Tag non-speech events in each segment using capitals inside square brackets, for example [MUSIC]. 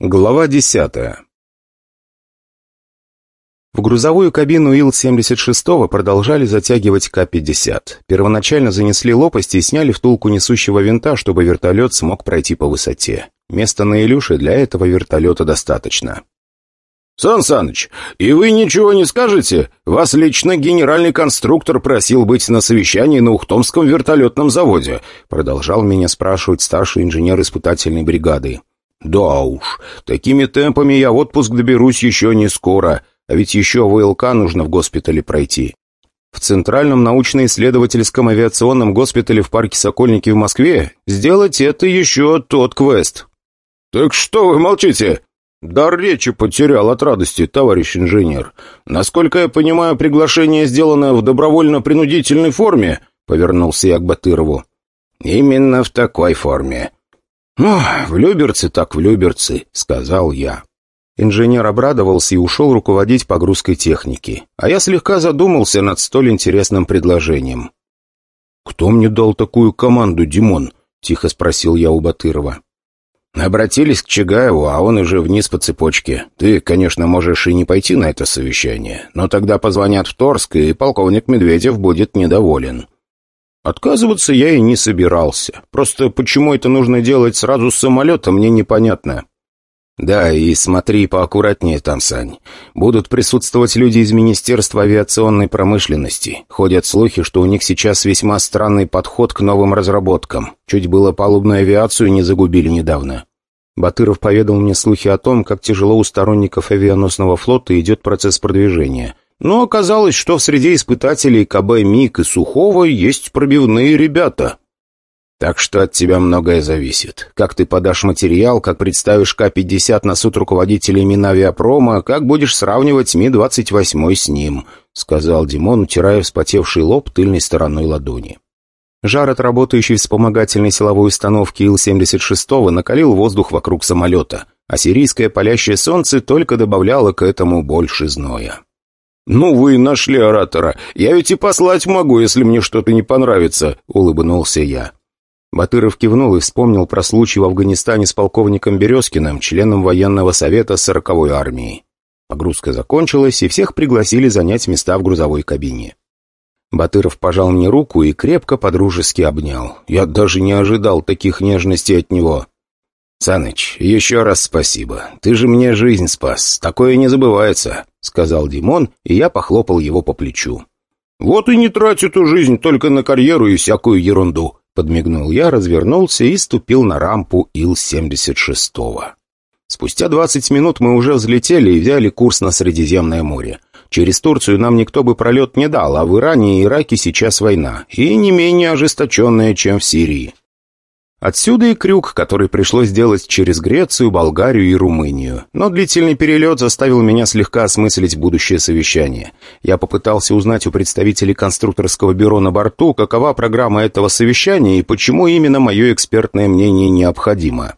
Глава десятая В грузовую кабину Ил-76 продолжали затягивать К-50. Первоначально занесли лопасти и сняли втулку несущего винта, чтобы вертолет смог пройти по высоте. Места на Илюше для этого вертолета достаточно. «Сан Саныч, и вы ничего не скажете? Вас лично генеральный конструктор просил быть на совещании на Ухтомском вертолетном заводе», продолжал меня спрашивать старший инженер испытательной бригады. «Да уж, такими темпами я в отпуск доберусь еще не скоро, а ведь еще ВЛК нужно в госпитале пройти». В Центральном научно-исследовательском авиационном госпитале в парке Сокольники в Москве сделать это еще тот квест. «Так что вы молчите?» «Дар речи потерял от радости, товарищ инженер. Насколько я понимаю, приглашение сделано в добровольно-принудительной форме?» — повернулся я к Батырову. «Именно в такой форме». «Ну, в Люберцы так в Люберцы», — сказал я. Инженер обрадовался и ушел руководить погрузкой техники. А я слегка задумался над столь интересным предложением. «Кто мне дал такую команду, Димон?» — тихо спросил я у Батырова. Обратились к Чигаеву, а он уже вниз по цепочке. Ты, конечно, можешь и не пойти на это совещание, но тогда позвонят в Торск, и полковник Медведев будет недоволен. Отказываться я и не собирался. Просто почему это нужно делать сразу с самолета, мне непонятно. Да, и смотри поаккуратнее там, Сань. Будут присутствовать люди из Министерства авиационной промышленности. Ходят слухи, что у них сейчас весьма странный подход к новым разработкам. Чуть было палубную авиацию не загубили недавно. Батыров поведал мне слухи о том, как тяжело у сторонников авианосного флота идет процесс продвижения. Но оказалось, что в среде испытателей КБ МиГ и Сухого есть пробивные ребята. Так что от тебя многое зависит. Как ты подашь материал, как представишь К-50 на суд руководителей Минавиапрома, как будешь сравнивать Ми-28 с ним», — сказал Димон, утирая вспотевший лоб тыльной стороной ладони. Жар от работающей вспомогательной силовой установки Ил-76 накалил воздух вокруг самолета, а сирийское палящее солнце только добавляло к этому больше зноя. «Ну вы нашли оратора. Я ведь и послать могу, если мне что-то не понравится», — улыбнулся я. Батыров кивнул и вспомнил про случай в Афганистане с полковником Березкиным, членом военного совета 40-й армии. Погрузка закончилась, и всех пригласили занять места в грузовой кабине. Батыров пожал мне руку и крепко подружески обнял. Я даже не ожидал таких нежностей от него. «Саныч, еще раз спасибо. Ты же мне жизнь спас. Такое не забывается», — сказал Димон, и я похлопал его по плечу. «Вот и не трать эту жизнь только на карьеру и всякую ерунду», Подмигнул я, развернулся и ступил на рампу Ил-76. Спустя 20 минут мы уже взлетели и взяли курс на Средиземное море. Через Турцию нам никто бы пролет не дал, а в Иране и Ираке сейчас война, и не менее ожесточенная, чем в Сирии. Отсюда и крюк, который пришлось делать через Грецию, Болгарию и Румынию. Но длительный перелет заставил меня слегка осмыслить будущее совещание. Я попытался узнать у представителей конструкторского бюро на борту, какова программа этого совещания и почему именно мое экспертное мнение необходимо.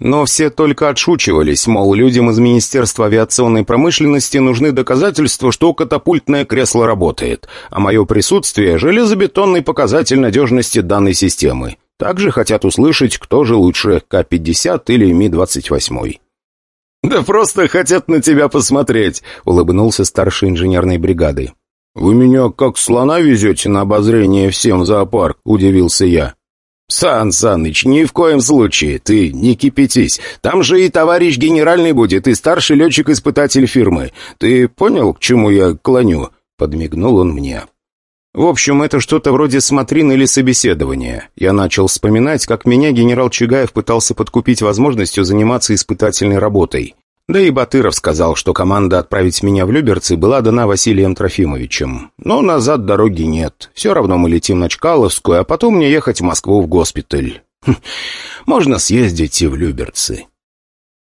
Но все только отшучивались, мол, людям из Министерства авиационной промышленности нужны доказательства, что катапультное кресло работает, а мое присутствие – железобетонный показатель надежности данной системы. Также хотят услышать, кто же лучше, К-50 или Ми-28. «Да просто хотят на тебя посмотреть», — улыбнулся старший инженерной бригады. «Вы меня как слона везете на обозрение всем зоопарк?» — удивился я. «Сан Саныч, ни в коем случае, ты не кипятись. Там же и товарищ генеральный будет, и старший летчик-испытатель фирмы. Ты понял, к чему я клоню?» — подмигнул он мне. В общем, это что-то вроде смотрин или собеседования. Я начал вспоминать, как меня генерал Чигаев пытался подкупить возможностью заниматься испытательной работой. Да и Батыров сказал, что команда отправить меня в Люберцы была дана Василием Трофимовичем. Но назад дороги нет. Все равно мы летим на Чкаловскую, а потом мне ехать в Москву в госпиталь. Хм, можно съездить и в Люберцы.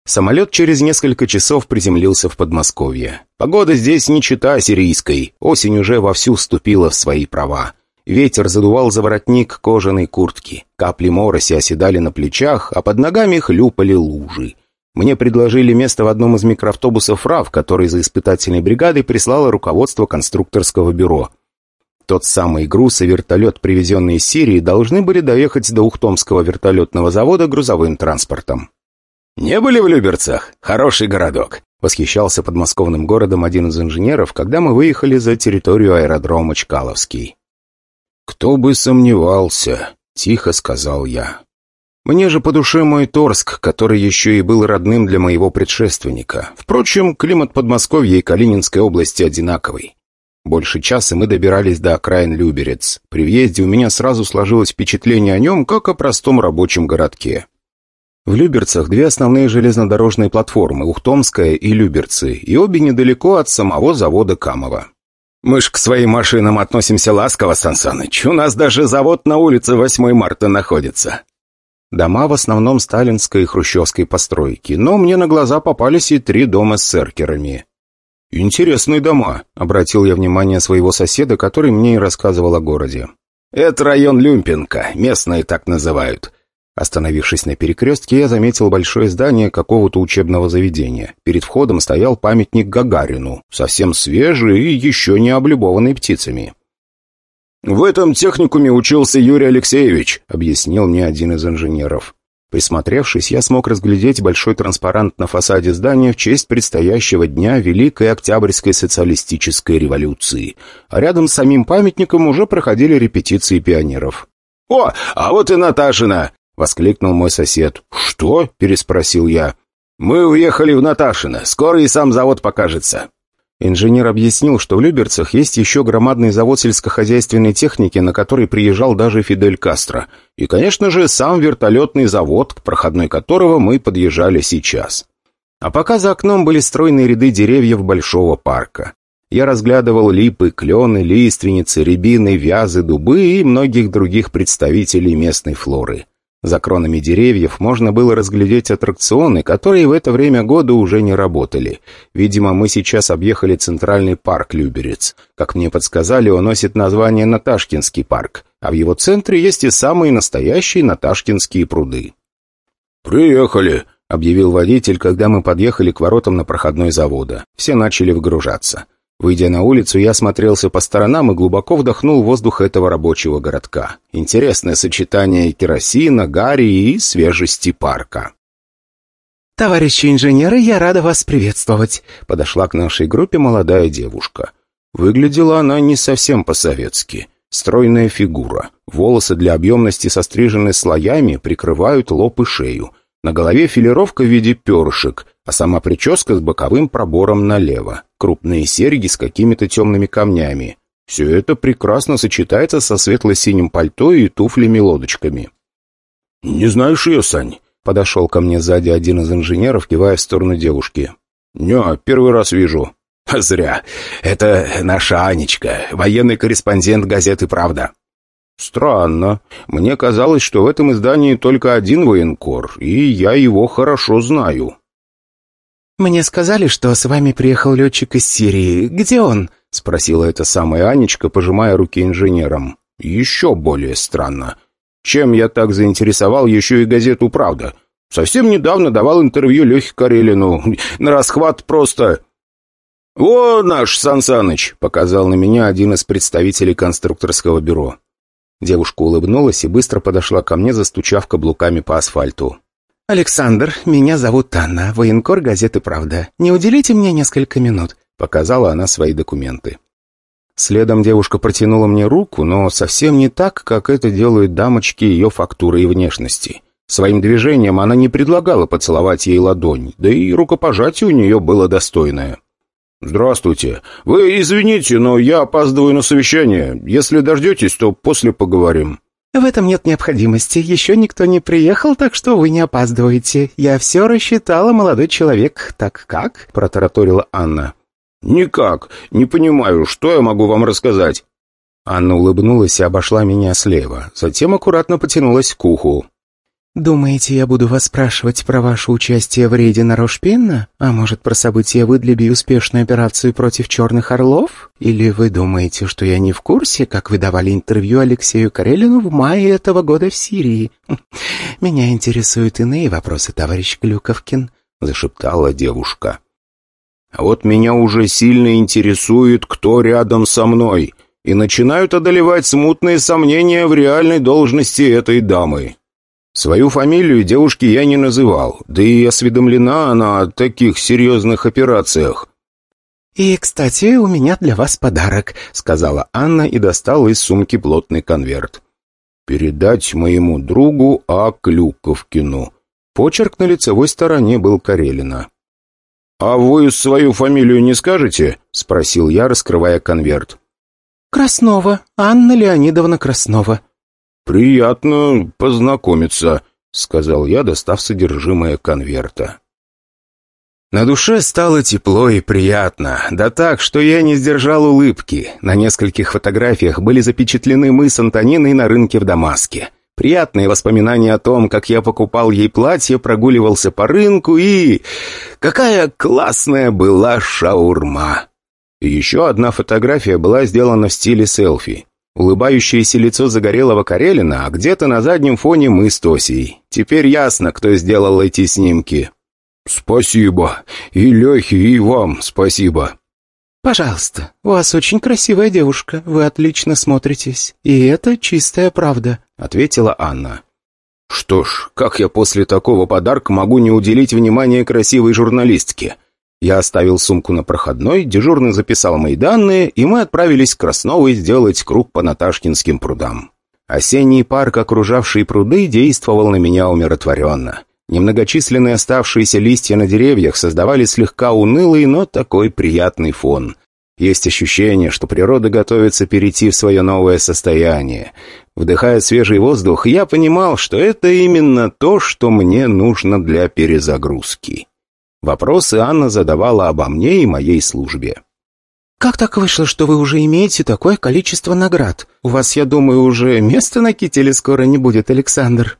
Самолет через несколько часов приземлился в Подмосковье. Погода здесь не чита сирийской. Осень уже вовсю вступила в свои права. Ветер задувал за воротник кожаной куртки. Капли мороси оседали на плечах, а под ногами хлюпали лужи. Мне предложили место в одном из микроавтобусов РАВ, который за испытательной бригадой прислало руководство конструкторского бюро. Тот самый груз и вертолет, привезенный из Сирии, должны были доехать до Ухтомского вертолетного завода грузовым транспортом. «Не были в Люберцах? Хороший городок!» Восхищался подмосковным городом один из инженеров, когда мы выехали за территорию аэродрома Чкаловский. «Кто бы сомневался», — тихо сказал я. Мне же по душе мой Торск, который еще и был родным для моего предшественника. Впрочем, климат Подмосковья и Калининской области одинаковый. Больше часа мы добирались до окраин Люберец. При въезде у меня сразу сложилось впечатление о нем, как о простом рабочем городке. В Люберцах две основные железнодорожные платформы – Ухтомская и Люберцы, и обе недалеко от самого завода Камова. «Мы ж к своим машинам относимся ласково, Сансаныч. У нас даже завод на улице 8 марта находится». Дома в основном сталинской и хрущевской постройки, но мне на глаза попались и три дома с серкерами. «Интересные дома», — обратил я внимание своего соседа, который мне и рассказывал о городе. «Это район Люмпинка, местные так называют». Остановившись на перекрестке, я заметил большое здание какого-то учебного заведения. Перед входом стоял памятник Гагарину, совсем свежий и еще не облюбованный птицами. «В этом техникуме учился Юрий Алексеевич», — объяснил мне один из инженеров. Присмотревшись, я смог разглядеть большой транспарант на фасаде здания в честь предстоящего дня Великой Октябрьской социалистической революции. А рядом с самим памятником уже проходили репетиции пионеров. «О, а вот и Наташина!» — воскликнул мой сосед. «Что?» — переспросил я. «Мы уехали в Наташино. Скоро и сам завод покажется». Инженер объяснил, что в Люберцах есть еще громадный завод сельскохозяйственной техники, на который приезжал даже Фидель Кастро. И, конечно же, сам вертолетный завод, к проходной которого мы подъезжали сейчас. А пока за окном были стройные ряды деревьев большого парка. Я разглядывал липы, клены, лиственницы, рябины, вязы, дубы и многих других представителей местной флоры. За кронами деревьев можно было разглядеть аттракционы, которые в это время года уже не работали. Видимо, мы сейчас объехали центральный парк Люберец. Как мне подсказали, он носит название Наташкинский парк, а в его центре есть и самые настоящие Наташкинские пруды. «Приехали», — объявил водитель, когда мы подъехали к воротам на проходной завода. Все начали вгружаться. Выйдя на улицу, я смотрелся по сторонам и глубоко вдохнул воздух этого рабочего городка. Интересное сочетание керосина, гари и свежести парка. «Товарищи инженеры, я рада вас приветствовать», — подошла к нашей группе молодая девушка. Выглядела она не совсем по-советски. Стройная фигура. Волосы для объемности сострижены слоями, прикрывают лоб и шею. На голове филировка в виде перышек, а сама прическа с боковым пробором налево. Крупные серьги с какими-то темными камнями. Все это прекрасно сочетается со светло-синим пальто и туфлями-лодочками. «Не знаешь ее, Сань?» Подошел ко мне сзади один из инженеров, кивая в сторону девушки. «Не, первый раз вижу». «Зря. Это наша Анечка, военный корреспондент газеты «Правда». «Странно. Мне казалось, что в этом издании только один военкор, и я его хорошо знаю». «Мне сказали, что с вами приехал летчик из Сирии. Где он?» — спросила эта самая Анечка, пожимая руки инженерам. «Еще более странно. Чем я так заинтересовал еще и газету «Правда»? Совсем недавно давал интервью Лехе Карелину. На расхват просто...» «О, наш Сансаныч!» — показал на меня один из представителей конструкторского бюро. Девушка улыбнулась и быстро подошла ко мне, застучав каблуками по асфальту. «Александр, меня зовут Анна, военкор газеты «Правда». Не уделите мне несколько минут?» Показала она свои документы. Следом девушка протянула мне руку, но совсем не так, как это делают дамочки ее фактуры и внешности. Своим движением она не предлагала поцеловать ей ладонь, да и рукопожатие у нее было достойное. «Здравствуйте. Вы извините, но я опаздываю на совещание. Если дождетесь, то после поговорим». «В этом нет необходимости. Еще никто не приехал, так что вы не опаздываете. Я все рассчитала, молодой человек. Так как?» — протараторила Анна. «Никак. Не понимаю, что я могу вам рассказать?» Анна улыбнулась и обошла меня слева, затем аккуратно потянулась к уху. «Думаете, я буду вас спрашивать про ваше участие в рейде на Рошпинна? А может, про события в Идлибе и успешную операцию против Черных Орлов? Или вы думаете, что я не в курсе, как вы давали интервью Алексею Карелину в мае этого года в Сирии? [LAUGHS] Меня интересуют иные вопросы, товарищ Клюковкин», — зашептала девушка. «А вот меня уже сильно интересует, кто рядом со мной, и начинают одолевать смутные сомнения в реальной должности этой дамы». Свою фамилию девушке я не называл, да и осведомлена она о таких серьезных операциях. «И, кстати, у меня для вас подарок», — сказала Анна и достала из сумки плотный конверт. «Передать моему другу А. Клюковкину». Почерк на лицевой стороне был Карелина. «А вы свою фамилию не скажете?» — спросил я, раскрывая конверт. «Краснова. Анна Леонидовна Краснова». «Приятно познакомиться», — сказал я, достав содержимое конверта. На душе стало тепло и приятно, да так, что я не сдержал улыбки. На нескольких фотографиях были запечатлены мы с Антониной на рынке в Дамаске. Приятные воспоминания о том, как я покупал ей платье, прогуливался по рынку и... Какая классная была шаурма! Еще одна фотография была сделана в стиле селфи. Улыбающееся лицо загорелого Карелина, а где-то на заднем фоне мы с Тосей. Теперь ясно, кто сделал эти снимки. «Спасибо. И Лехе, и вам спасибо». «Пожалуйста, у вас очень красивая девушка, вы отлично смотритесь, и это чистая правда», — ответила Анна. «Что ж, как я после такого подарка могу не уделить внимания красивой журналистке?» Я оставил сумку на проходной, дежурный записал мои данные, и мы отправились к Красновой сделать круг по Наташкинским прудам. Осенний парк, окружавший пруды, действовал на меня умиротворенно. Немногочисленные оставшиеся листья на деревьях создавали слегка унылый, но такой приятный фон. Есть ощущение, что природа готовится перейти в свое новое состояние. Вдыхая свежий воздух, я понимал, что это именно то, что мне нужно для перезагрузки. Вопросы Анна задавала обо мне и моей службе. «Как так вышло, что вы уже имеете такое количество наград? У вас, я думаю, уже места на кителе скоро не будет, Александр?»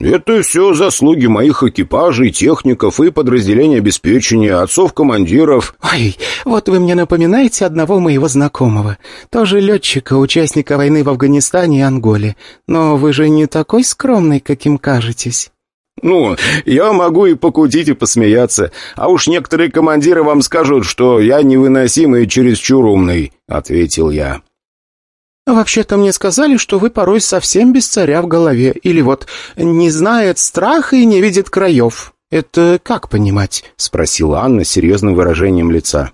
«Это все заслуги моих экипажей, техников и подразделений обеспечения, отцов-командиров». «Ой, вот вы мне напоминаете одного моего знакомого. Тоже летчика, участника войны в Афганистане и Анголе. Но вы же не такой скромный, каким кажетесь». «Ну, я могу и покутить, и посмеяться. А уж некоторые командиры вам скажут, что я невыносимый и чересчур умный», — ответил я. «Вообще-то мне сказали, что вы порой совсем без царя в голове, или вот не знает страха и не видит краев. Это как понимать?» — спросила Анна с серьезным выражением лица.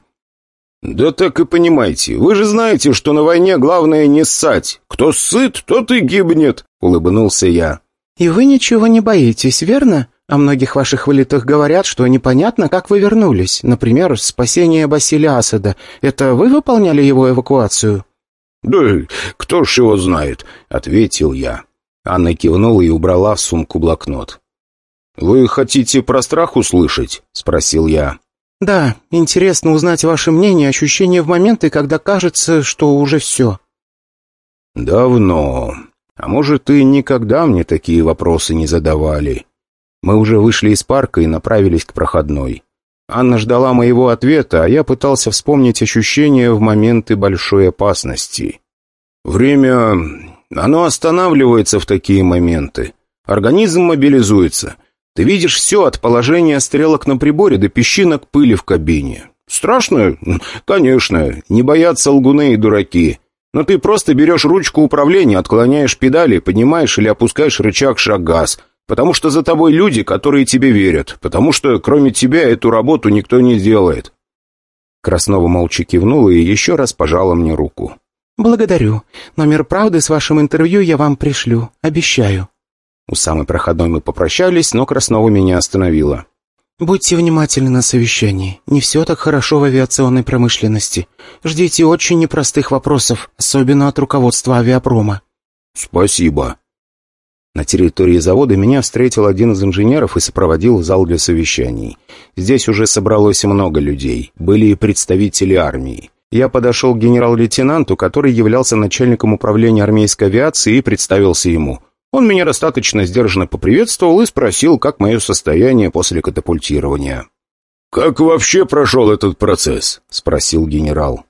«Да так и понимаете. Вы же знаете, что на войне главное не ссать. Кто сыт, тот и гибнет», — улыбнулся я. «И вы ничего не боитесь, верно? О многих ваших вылетах говорят, что непонятно, как вы вернулись. Например, спасение Басилия Асада. Это вы выполняли его эвакуацию?» «Да кто ж его знает?» — ответил я. Анна кивнула и убрала в сумку блокнот. «Вы хотите про страх услышать?» — спросил я. «Да, интересно узнать ваше мнение, ощущение в моменты, когда кажется, что уже все». «Давно. А может, и никогда мне такие вопросы не задавали. Мы уже вышли из парка и направились к проходной. Анна ждала моего ответа, а я пытался вспомнить ощущения в моменты большой опасности. Время... оно останавливается в такие моменты. Организм мобилизуется. Ты видишь все от положения стрелок на приборе до песчинок пыли в кабине. Страшно? Конечно. Не боятся лгуны и дураки. Но ты просто берешь ручку управления, отклоняешь педали, поднимаешь или опускаешь рычаг шаг-газ. Потому что за тобой люди, которые тебе верят. Потому что кроме тебя эту работу никто не делает». Краснова молча кивнула и еще раз пожала мне руку. «Благодарю. Номер правды с вашим интервью я вам пришлю. Обещаю». У самой проходной мы попрощались, но Краснова меня остановила. «Будьте внимательны на совещании. Не все так хорошо в авиационной промышленности. Ждите очень непростых вопросов, особенно от руководства авиапрома». «Спасибо», на территории завода меня встретил один из инженеров и сопроводил зал для совещаний. Здесь уже собралось много людей, были и представители армии. Я подошел к генерал-лейтенанту, который являлся начальником управления армейской авиации и представился ему. Он меня достаточно сдержанно поприветствовал и спросил, как мое состояние после катапультирования. «Как вообще прошел этот процесс?» — спросил генерал.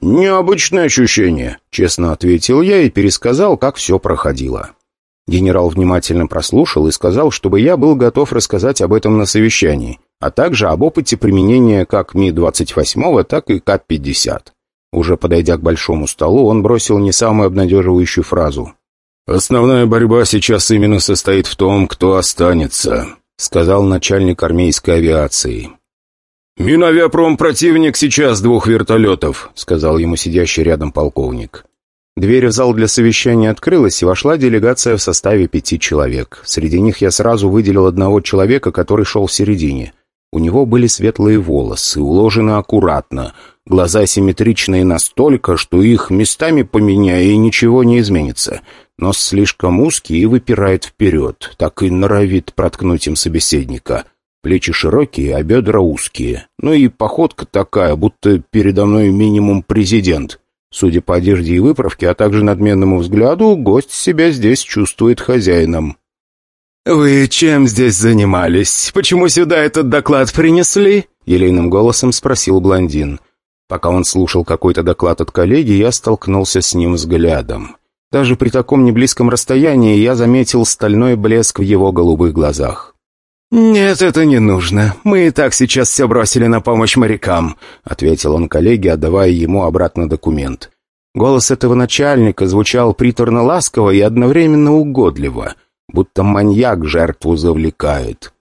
«Необычное ощущение», — честно ответил я и пересказал, как все проходило. Генерал внимательно прослушал и сказал, чтобы я был готов рассказать об этом на совещании, а также об опыте применения как Ми-28, так и К-50. Уже подойдя к большому столу, он бросил не самую обнадеживающую фразу. «Основная борьба сейчас именно состоит в том, кто останется», — сказал начальник армейской авиации. «Минавиапром противник сейчас двух вертолетов», — сказал ему сидящий рядом полковник. Дверь в зал для совещания открылась, и вошла делегация в составе пяти человек. Среди них я сразу выделил одного человека, который шел в середине. У него были светлые волосы, уложены аккуратно, глаза симметричные настолько, что их местами поменяя, и ничего не изменится. Нос слишком узкий и выпирает вперед, так и норовит проткнуть им собеседника. Плечи широкие, а бедра узкие. Ну и походка такая, будто передо мной минимум президент. Судя по одежде и выправке, а также надменному взгляду, гость себя здесь чувствует хозяином. «Вы чем здесь занимались? Почему сюда этот доклад принесли?» Елейным голосом спросил блондин. Пока он слушал какой-то доклад от коллеги, я столкнулся с ним взглядом. Даже при таком неблизком расстоянии я заметил стальной блеск в его голубых глазах. «Нет, это не нужно. Мы и так сейчас все бросили на помощь морякам», — ответил он коллеге, отдавая ему обратно документ. Голос этого начальника звучал приторно-ласково и одновременно угодливо, будто маньяк жертву завлекает.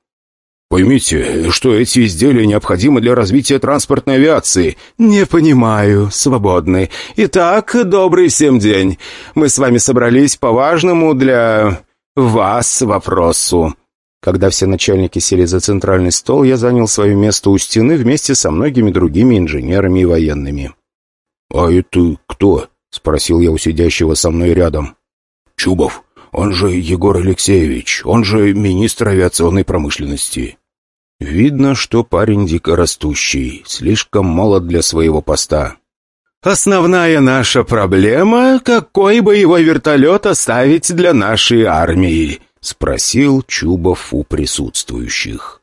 Поймите, что эти изделия необходимы для развития транспортной авиации. Не понимаю. Свободны. Итак, добрый всем день. Мы с вами собрались по важному для вас вопросу. Когда все начальники сели за центральный стол, я занял свое место у стены вместе со многими другими инженерами и военными. «А это кто?» — спросил я у сидящего со мной рядом. «Чубов. Он же Егор Алексеевич. Он же министр авиационной промышленности». Видно, что парень дикорастущий, слишком молод для своего поста. «Основная наша проблема — какой боевой вертолет оставить для нашей армии?» — спросил Чубов у присутствующих.